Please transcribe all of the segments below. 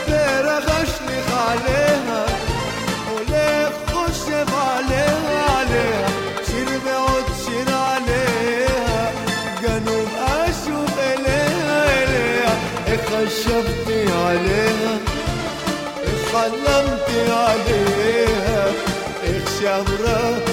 الديرة عليها وليه خشب عليها عليها شير بعود شير عليها جنوب أشوف إليها إليها عليها اتحلمتي عليها اخشى امرأة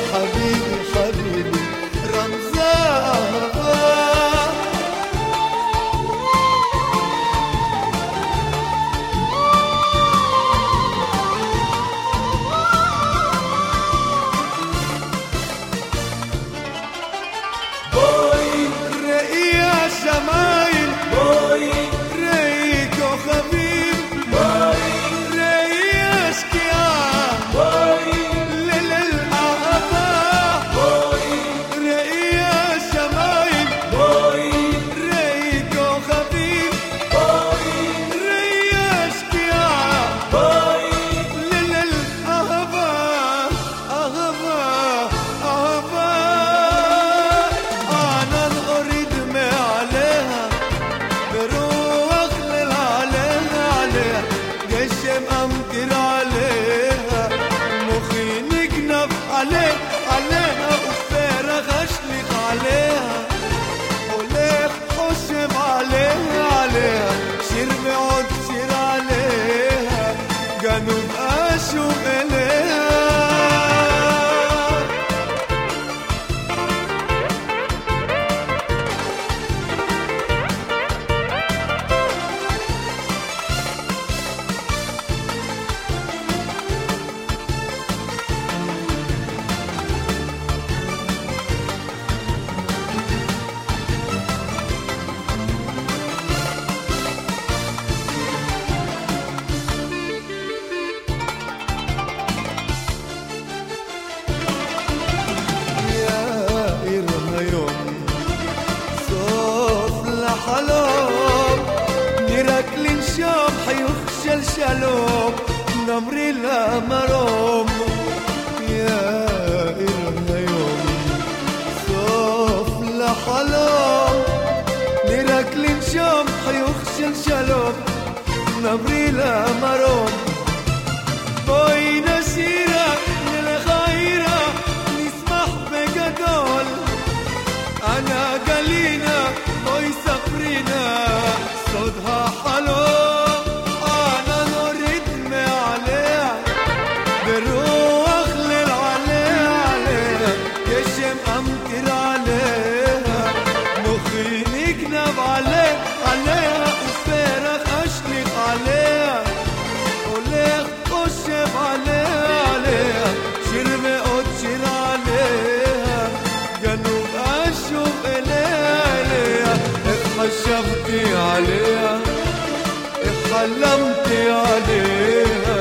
حلوب نراك لنشوف حيخشى الشلوب نمري لا مروم. يا إلهي يوم صوف لا حلوب نراك لنشوف حيخشى الشلوب نمري لا مروم. الشوق إليا اتخشفتي عليها اتحلمتي عليها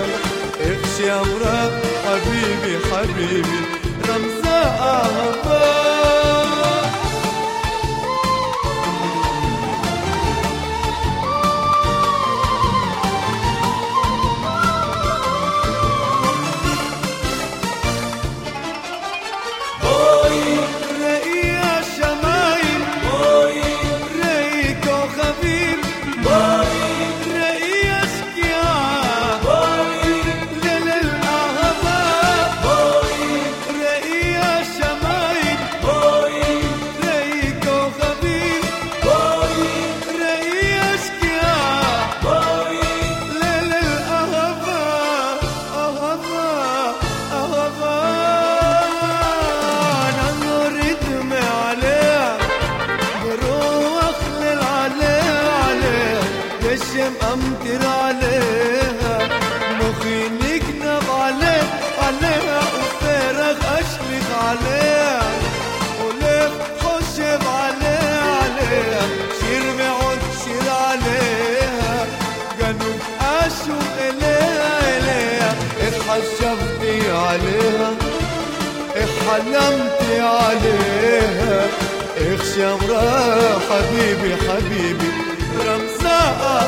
اخشي أوراق حبيبي حبيبي رمزها أهبال عليك ولف عليها شير بعد شير عليها جنوب أشوق إليها إليها عليها اتحلمتي عليها اخشى وراح حبيبي حبيبي. رمزها